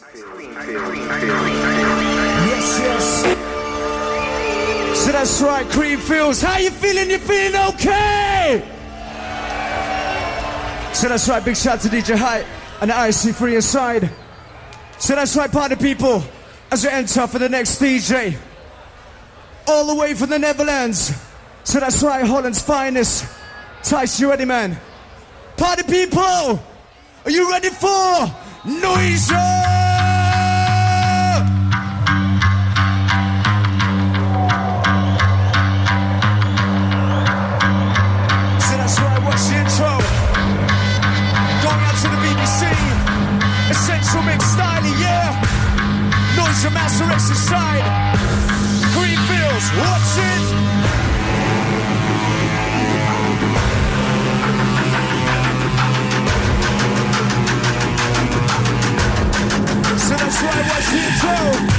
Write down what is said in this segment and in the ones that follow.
Yes, yes. So that's right, Creamfields. How you feeling? You feeling okay? So that's right, big shout to DJ Hype and the IC3 inside. So that's right, party people, as we enter for the next DJ. All the way from the Netherlands. So that's right, Holland's finest. Tice, you ready, man? Party people, are you ready for noise? Essential mix yeah. Noise and maceration side. Creamfields, watch it. So that's right, what's the intro?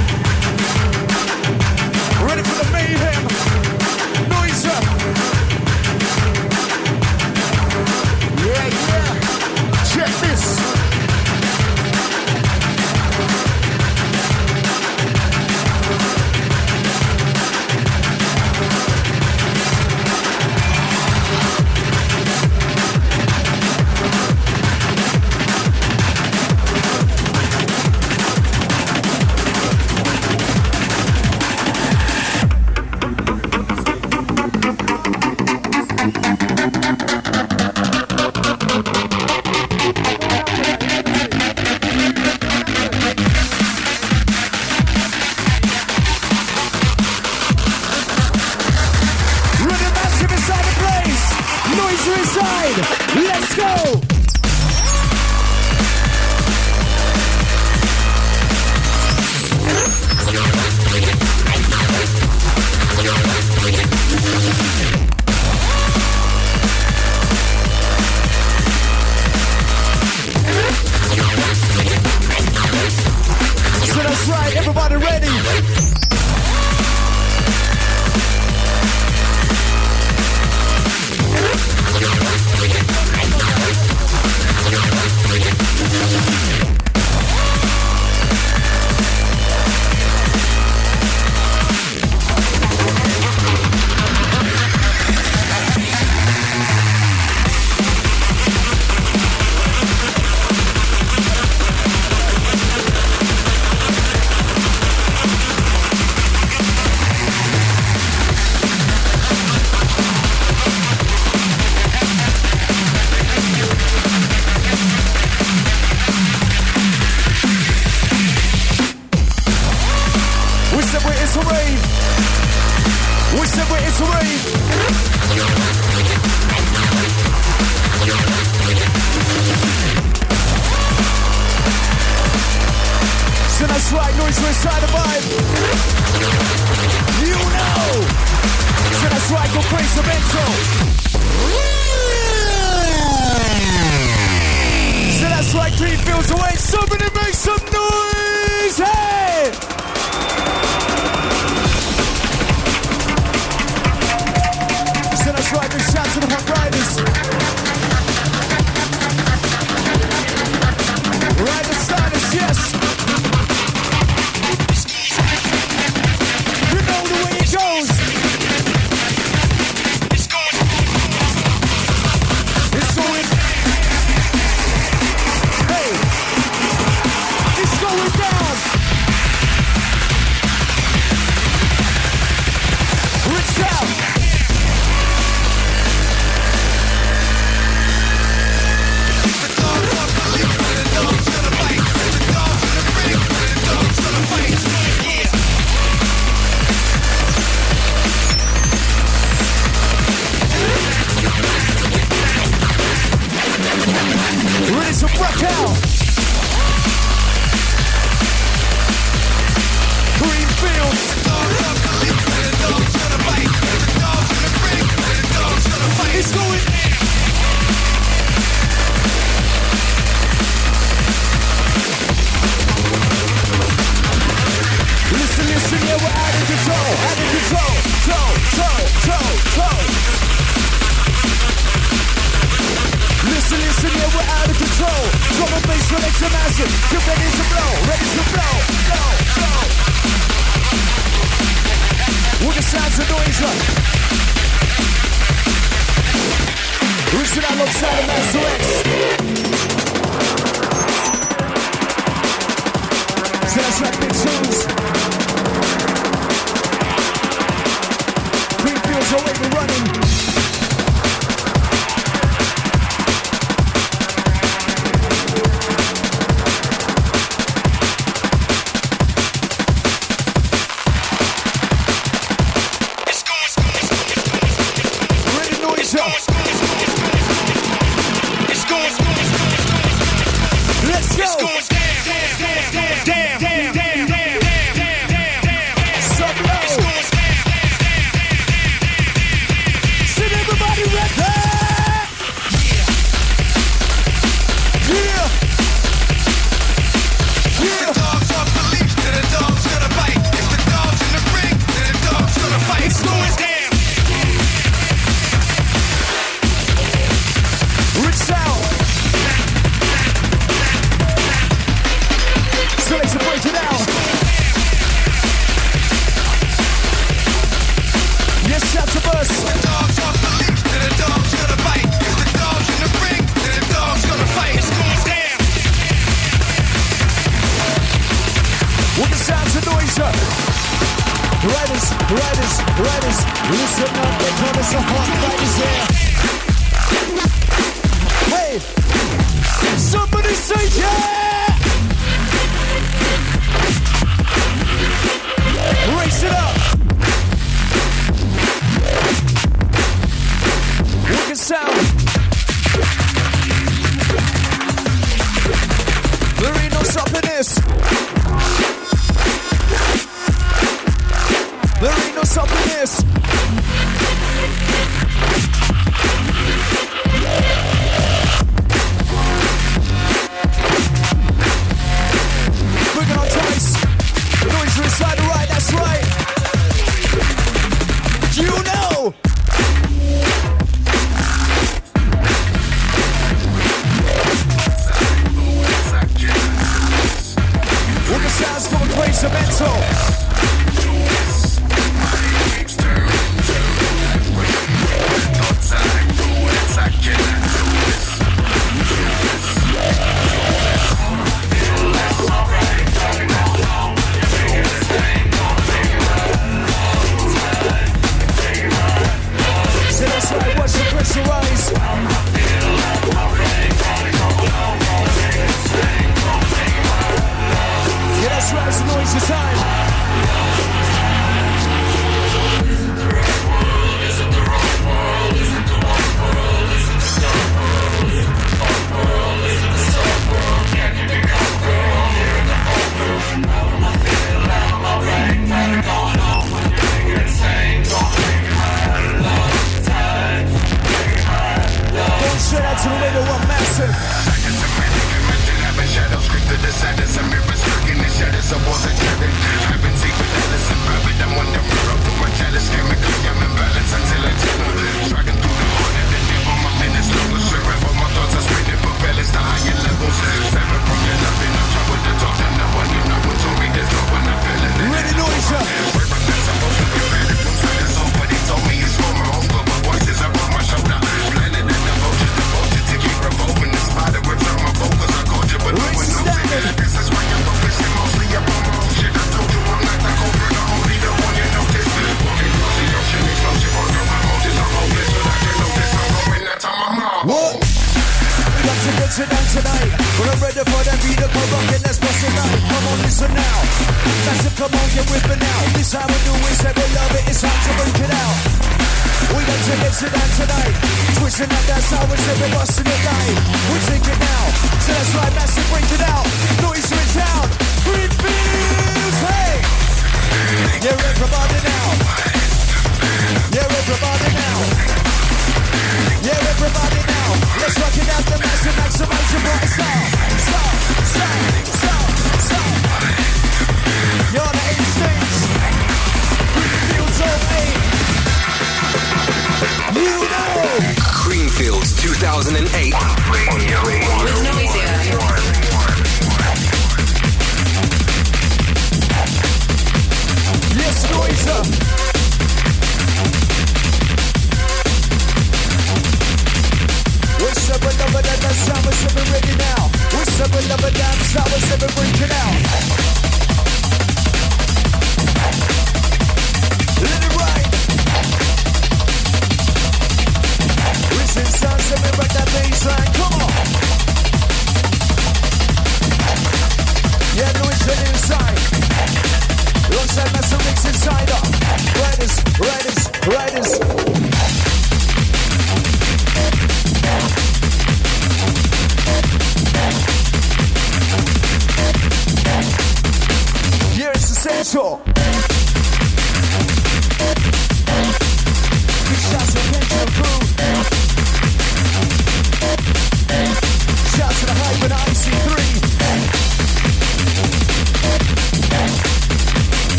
This.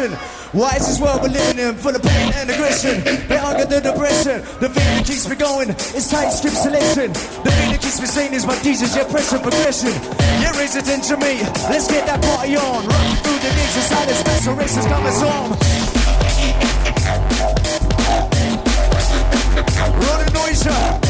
mission. Why is this world we're living in full of pain and aggression? The hunger, the depression, the thing keeps me going It's tight script selection. The thing that keeps me sane is my Jesus, your pressure progression. Yeah, raise it into me. Let's get that party on. Rocking through the nation, silence, special race is coming home. Running noise,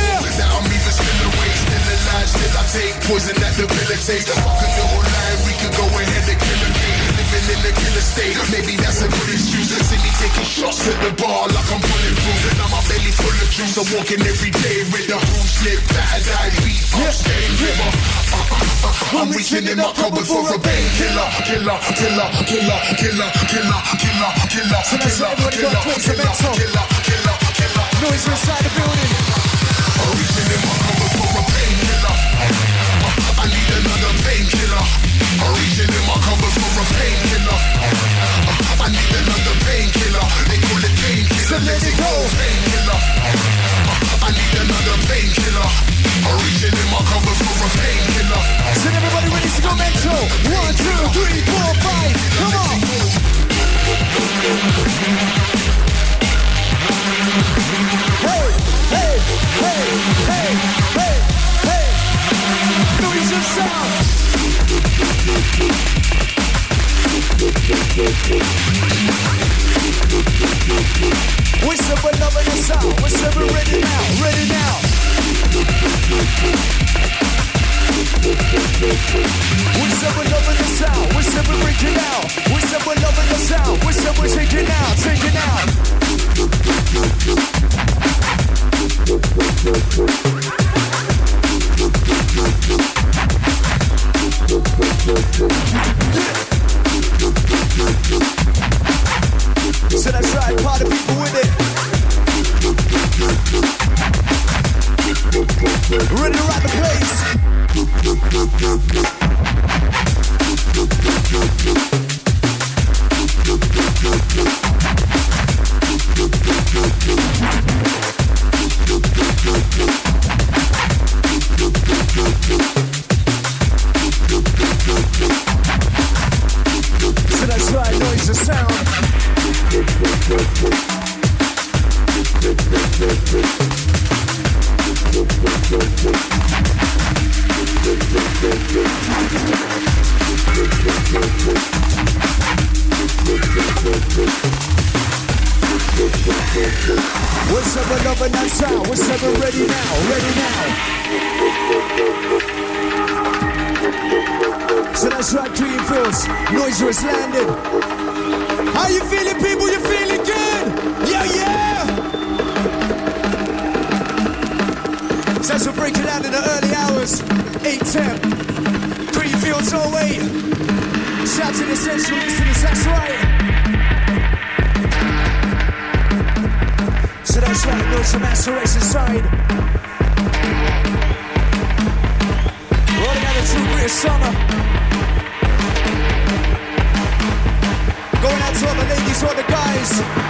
Watch this, I take poison that debilitates. Fucking the whole line, we could go ahead and kill a game. Living in a killer state, maybe that's a good excuse. See me taking shots at the bar like I'm bulletproof. And I'm my belly full of juice. I'm walking every day with the who's live, bad I beat, yeah. staying Yeah. Uh, uh, uh, I'm reaching in my cupboard for a painkiller. Killer, killer, killer, killer, killer, killer, killer, killer, killer, killer, killer, killer, killer, killer. Noise inside the building. a painkiller. I need another painkiller. They call it painkiller. So let it go. Painkiller. I need another painkiller. I'm reaching in my cupboard for a painkiller. So everybody ready to go mental. One, two, three, four, five. Come on. Hey, hey, hey, hey, hey, hey. Noise of sound. We're loving the sound. We're ready now, ready now. We're loving the sound. We're breaking out. We we're all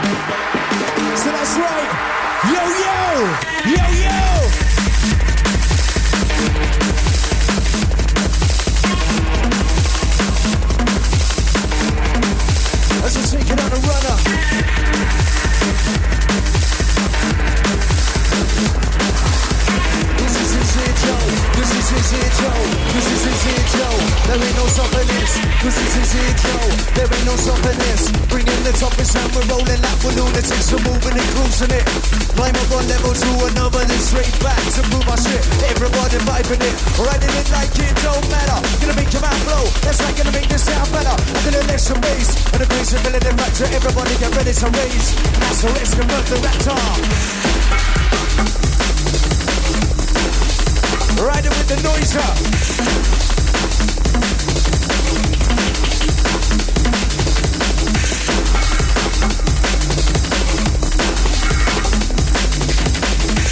lunatics. We're moving and cruising it. Climb up on level to another, then straight back to move my shit. Everybody vibing it. Riding it like it don't matter. Gonna make your mouth blow. That's right, gonna make this sound better. I'm gonna let some bass. And the bass is filling the raptor. Everybody get ready to raise. That's risk and murk the raptor. Riding with the Noisia.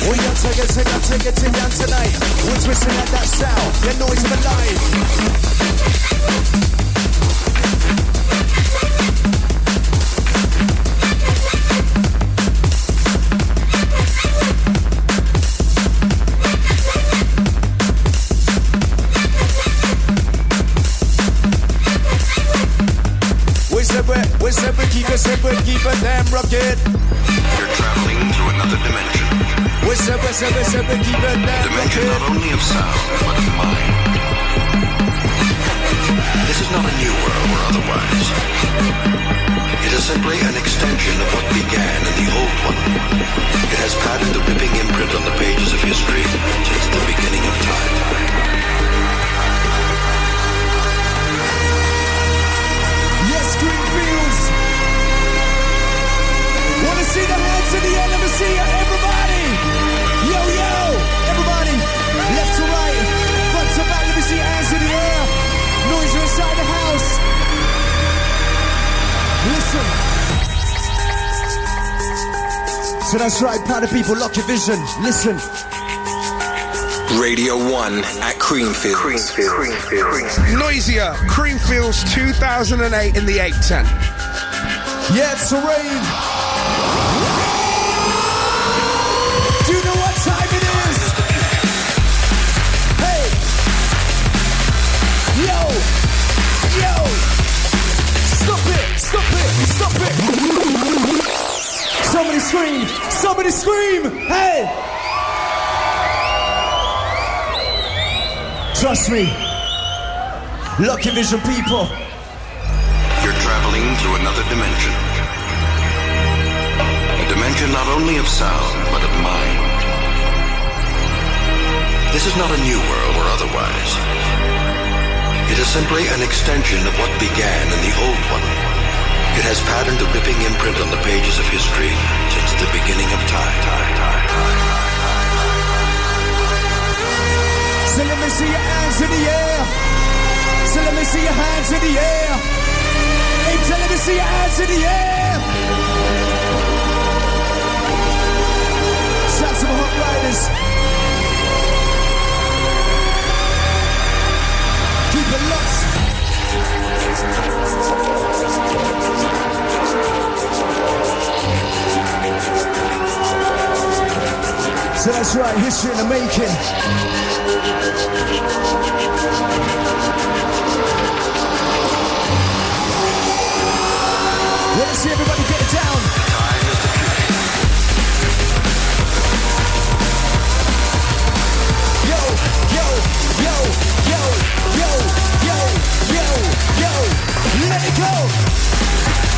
We got take it, take it, take it, take it tonight. We're twisting at that sound, the noise of alive. We said we, we said we keep it separate, keep it damn rugged. We said we said we keep it damn Dimension not only of sound, but of mind. This is not a new world or otherwise. It is simply an extension of what began in the old one. It has padded the ripping imprint on the pages of history since the beginning of time. Yes, Creamfields. Wanna see the hands in the me see So that's right, proud of people. Lock your vision. Listen. Radio 1 at Creamfields. Noisia, Creamfields 2008 in the 810. Yeah, it's a rave. Scream! Somebody scream! Hey! Trust me. Lucky Vision people. You're traveling into another dimension. A dimension not only of sound, but of mind. This is not a new world or otherwise. It is simply an extension of what began in the old one. It has patterned a ripping imprint on the pages of history the beginning of time. So let me see your hands in the air. So let me see your hands in the air. Hey, tell me see your hands in the air. Shout to my hot riders. Keep it locked. So that's right, history in the making. Wanna see everybody get down? Yo, yo, yo, yo, yo, yo, yo, yo, let it go.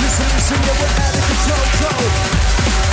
Listen, listen, yeah, we're out of control, control.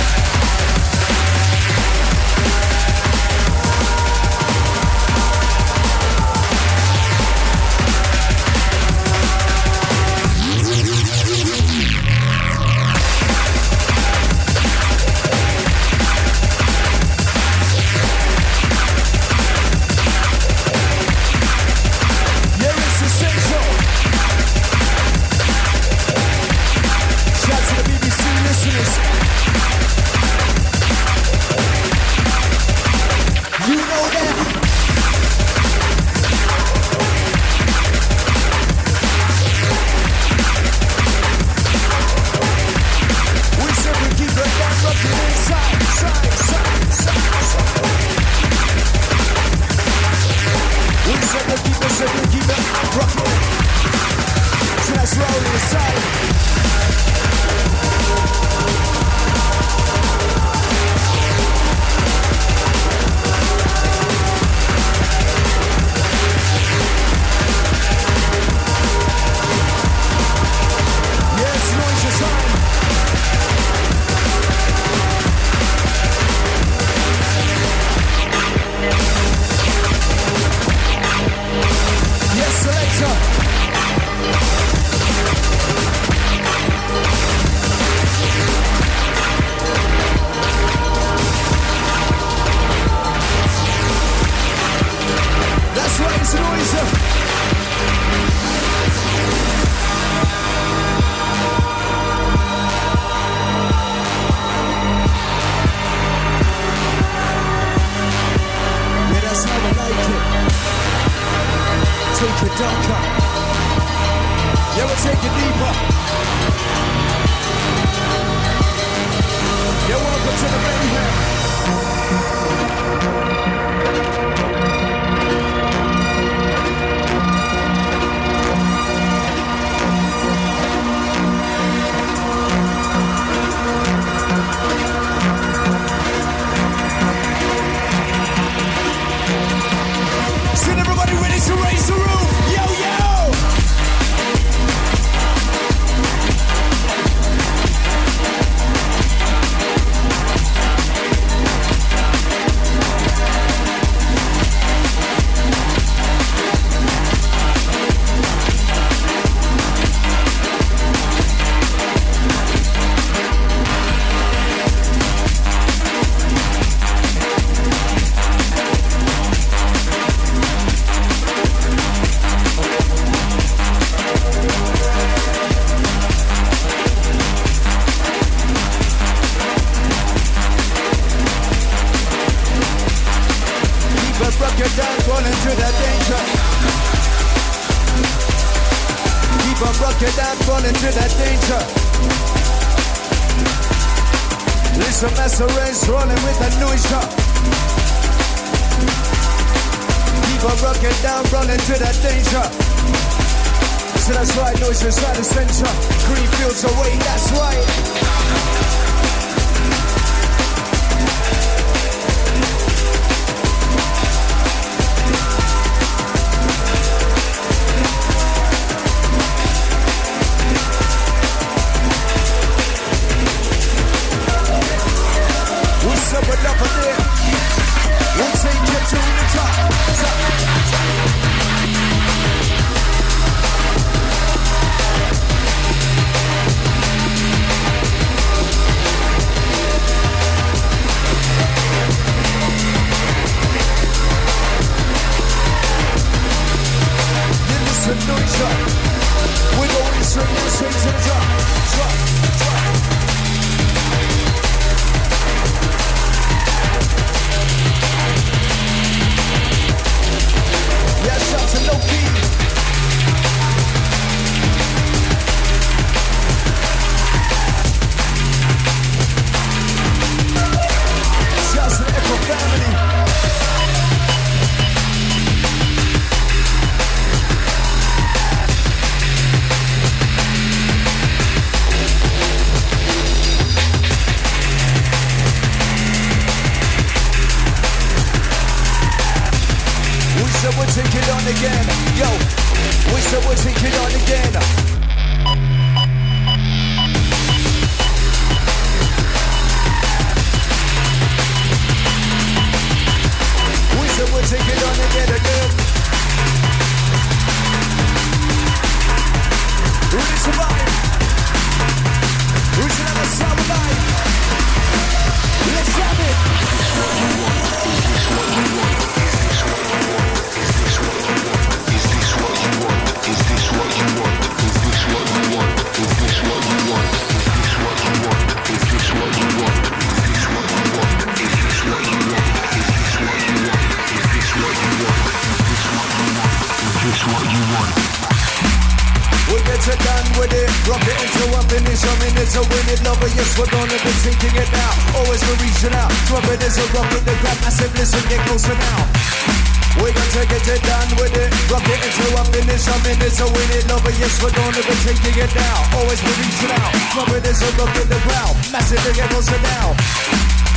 Massive, get closer now.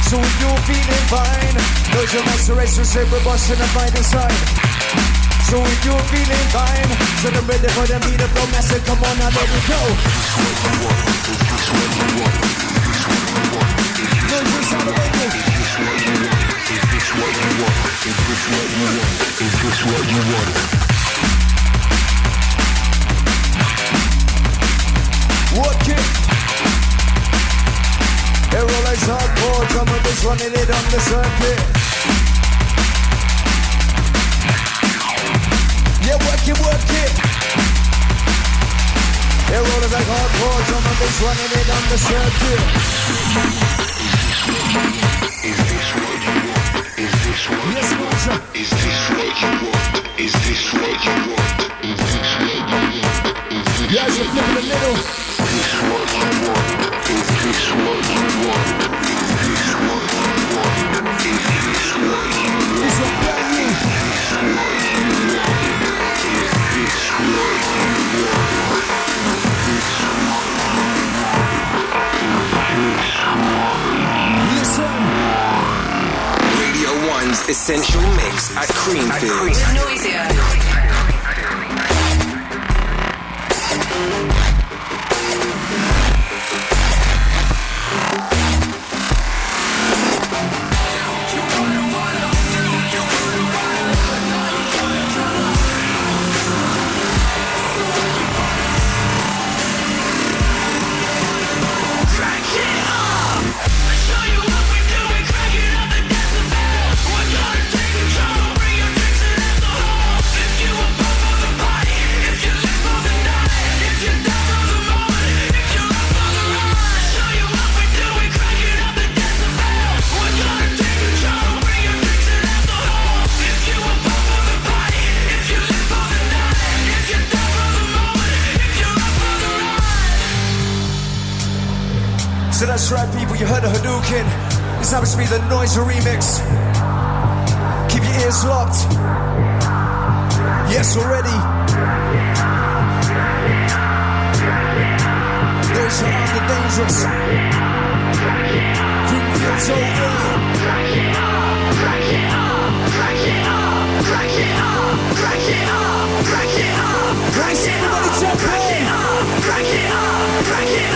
So if you're feeling fine, know your maceration, say we're busting and find inside. So if you're feeling fine, so I'm ready for the beat of the massive. Come on, now let it go. No, you want? Is this what sound amazing. Work it. They roll like hardcore, drum of this running it on the circuit. Yeah, work it, work it. It like hardcore, drum of this running it on the circuit. Is this what you want? Is this what you yes, Roger. Is this what you want? Is this what you want? Is this what you want? Yeah, it's a flip in the middle. It's a brand new. Listen. Radio 1's Essential Mix at Creamfield. Noisia. So You heard of Hadouken. This happens to be the Noisia remix. Keep your ears locked. Yes, already. Those are the dangerous. Greenfield's over. Raise everybody jump in. Jump, jump.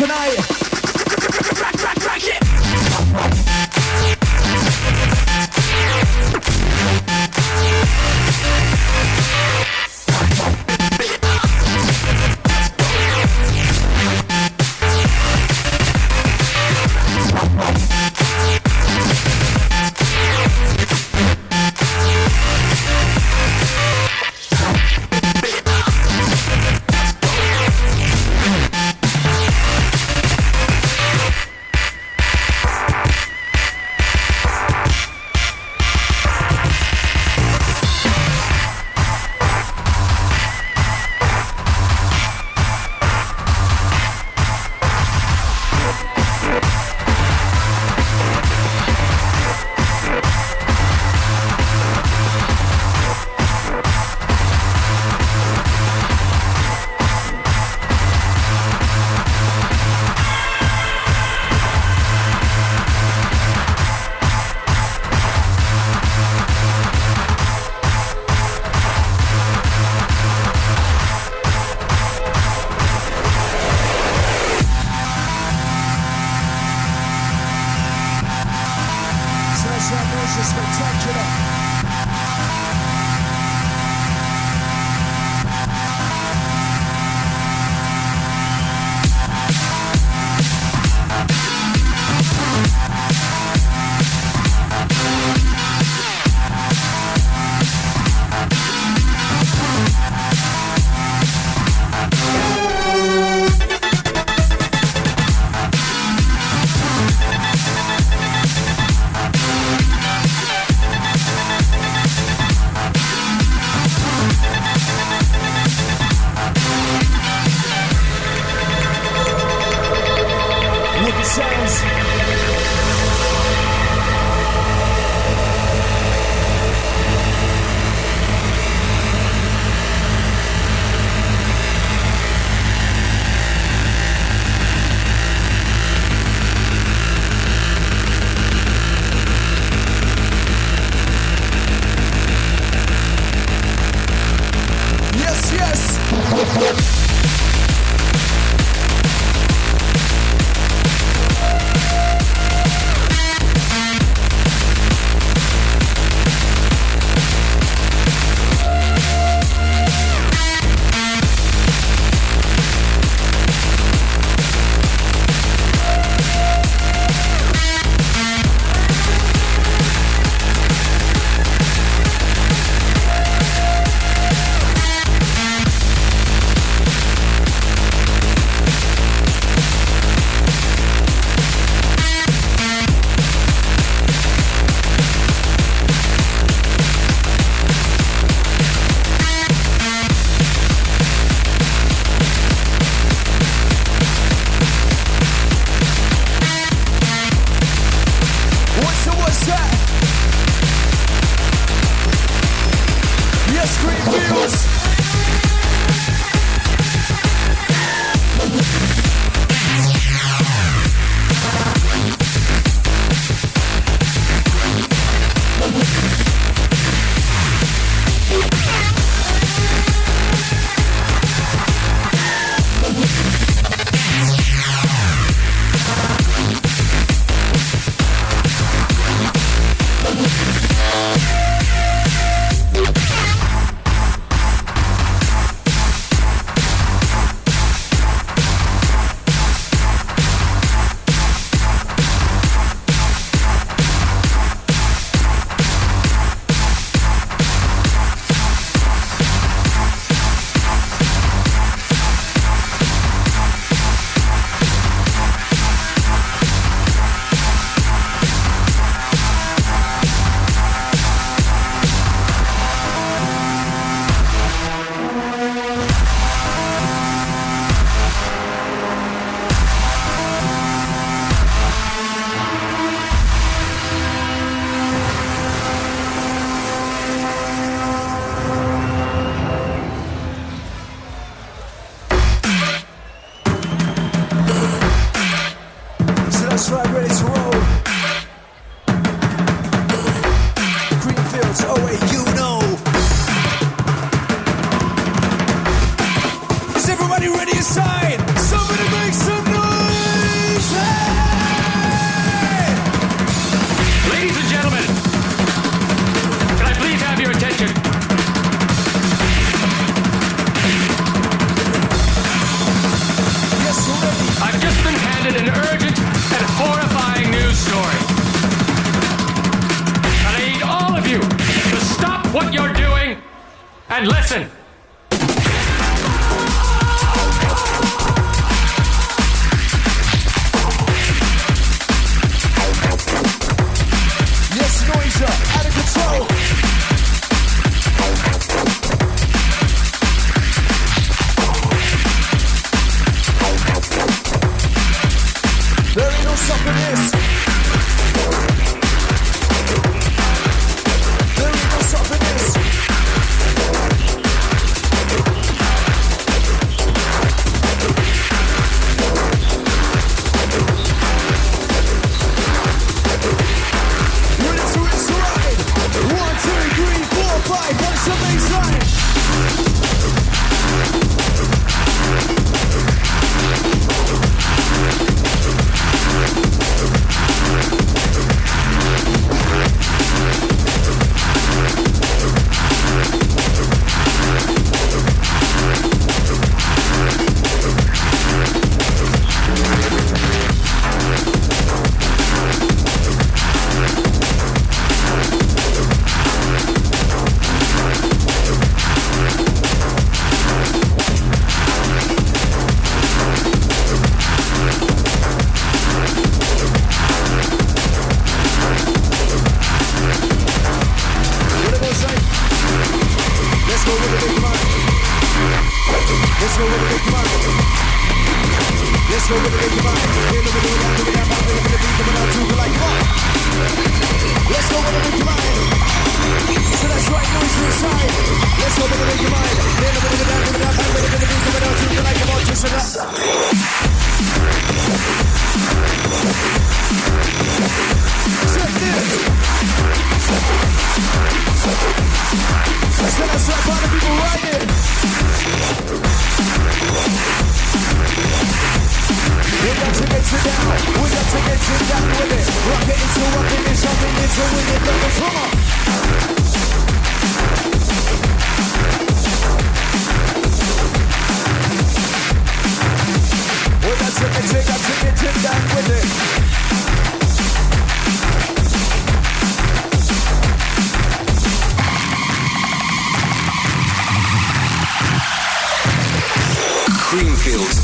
tonight.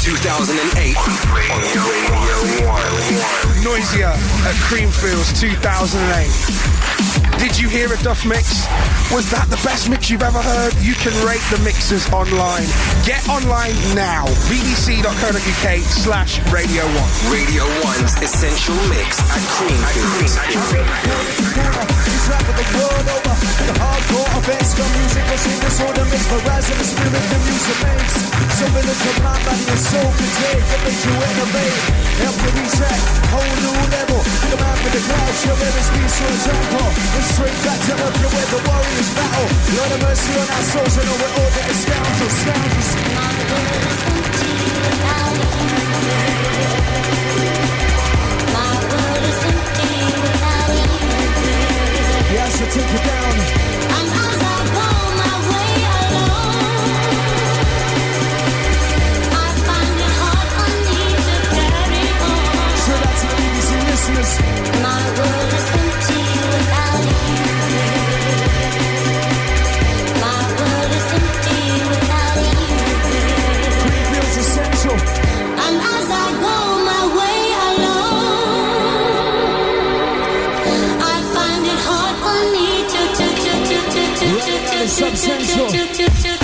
2008 on Radio 1. Noisia at Creamfields 2008. Did you hear a Duff mix? Was that the best mix you've ever heard? You can rate the mixes online. Get online now. bbc.co.uk slash Radio 1. Radio 1's Essential Mix at Creamfields. He's rapping the world over. The hardcore offense, got music, was in disorder, mesmerizing the spirit the music makes. Something that your mind, body, and soul can take that makes you innovate. Help you reach that whole new level. Come out with the clouds, your every speech, your example. And straight back to earth, you're where the warriors battle. Lord of mercy on our souls, and over all the scoundrels, scoundrels. Yeah, take down. And as I go my way alone, I find it hard to carry on. So that's listeners. My world is. Substantial.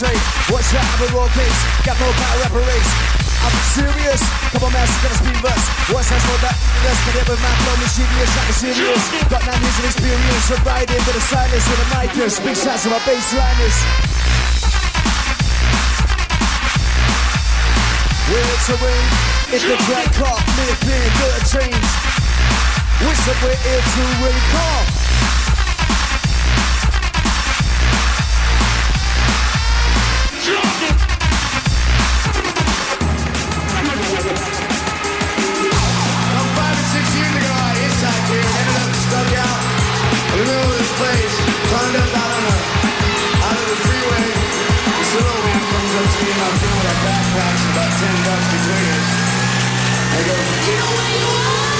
That it's the street. Watch out, I'm a raw case. Got more power, rapper race. I'm serious. Come on, man, masters gonna speed bust. What's that for that? Let's get it with my flow, mischievous, I'm the serious. Got nine years of experience. So ride in with a silence with a mic. Big shots of my bass liners. We're entering. It's the track off, flipping the change. We're somewhere here to recall. Feeling about ten bucks between us. I go, you know where you are?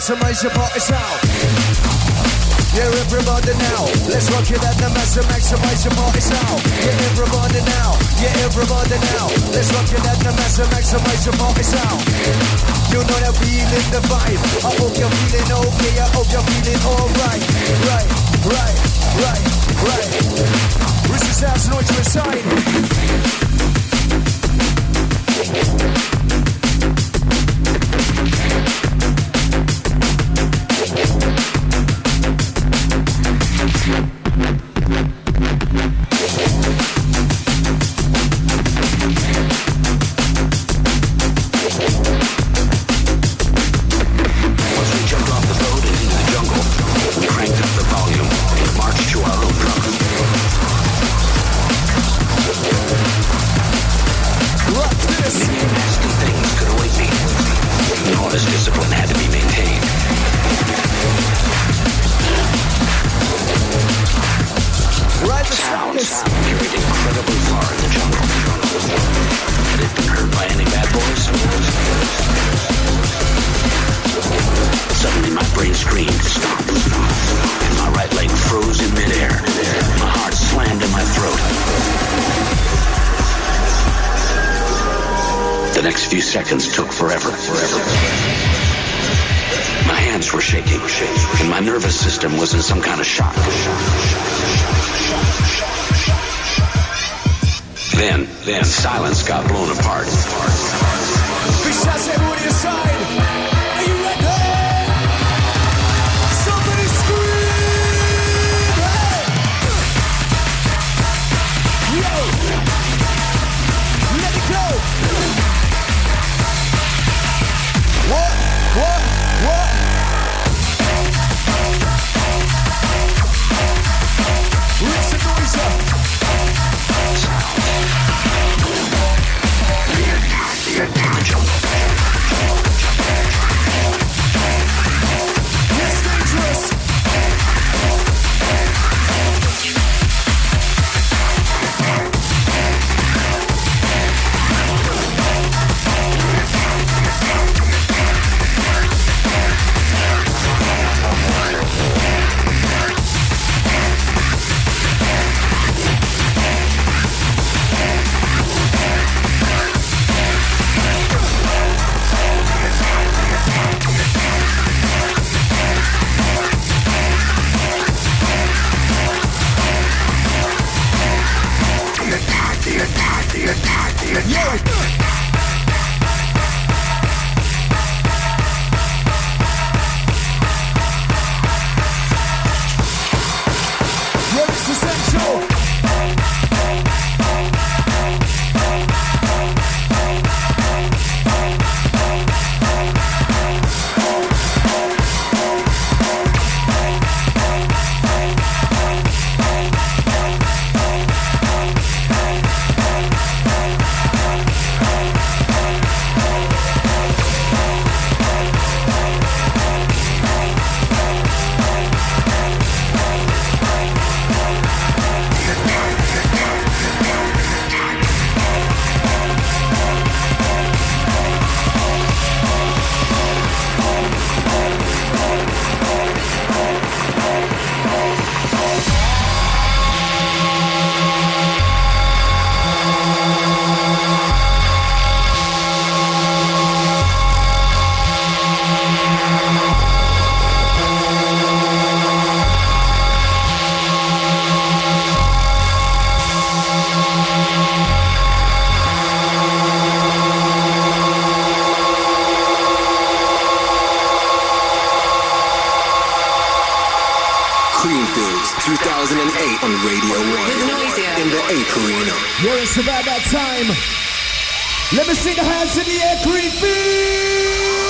Mass and maximize your party sound. Yeah, everybody now. Let's rock it at the mass maximize your party sound. Yeah, everybody now. Yeah, everybody now. Let's rock it at the mass maximize your party sound. You know that feeling the vibe. I hope you're feeling okay. I hope you're feeling alright. Right, right, right, right. Richard Sounds noise to his Creamfields 2008 on Radio 1 in the Ape Arena. Yo, it's about that time. Let me see the hands in the air, creepy.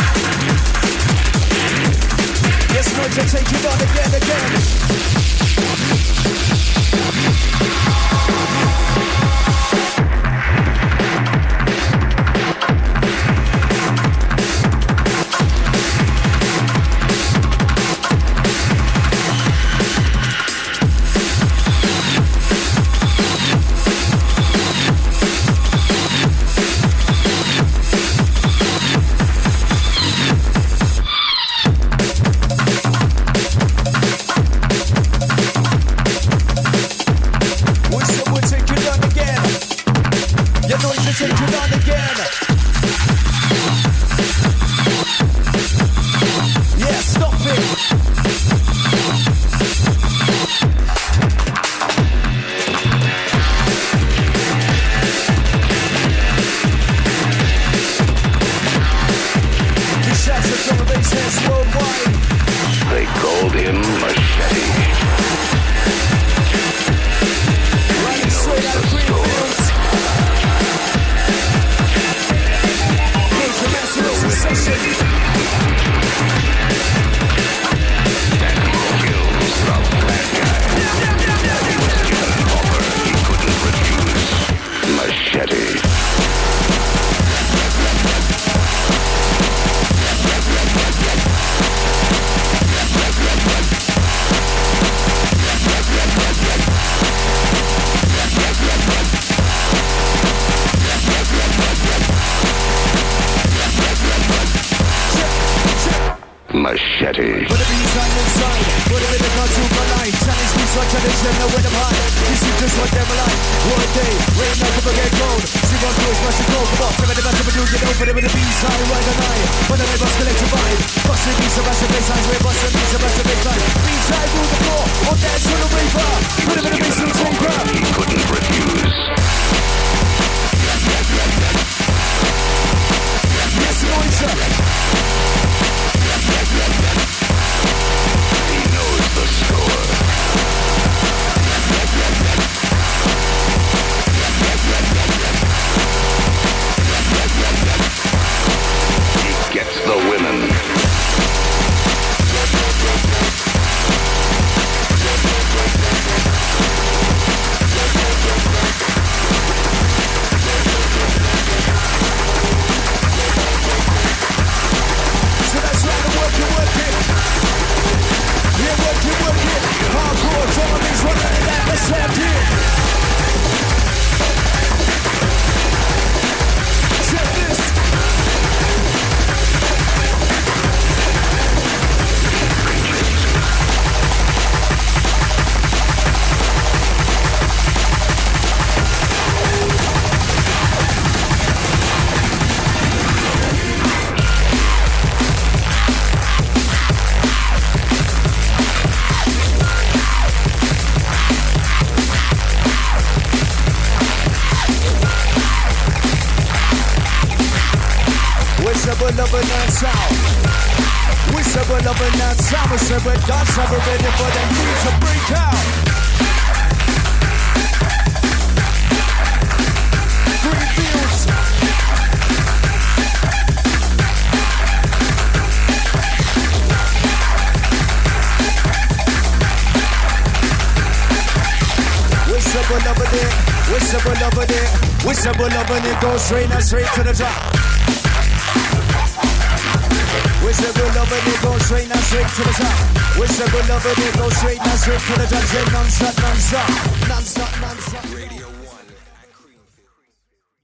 Yes, we're just taking on again, again. You know it's the same tune on again.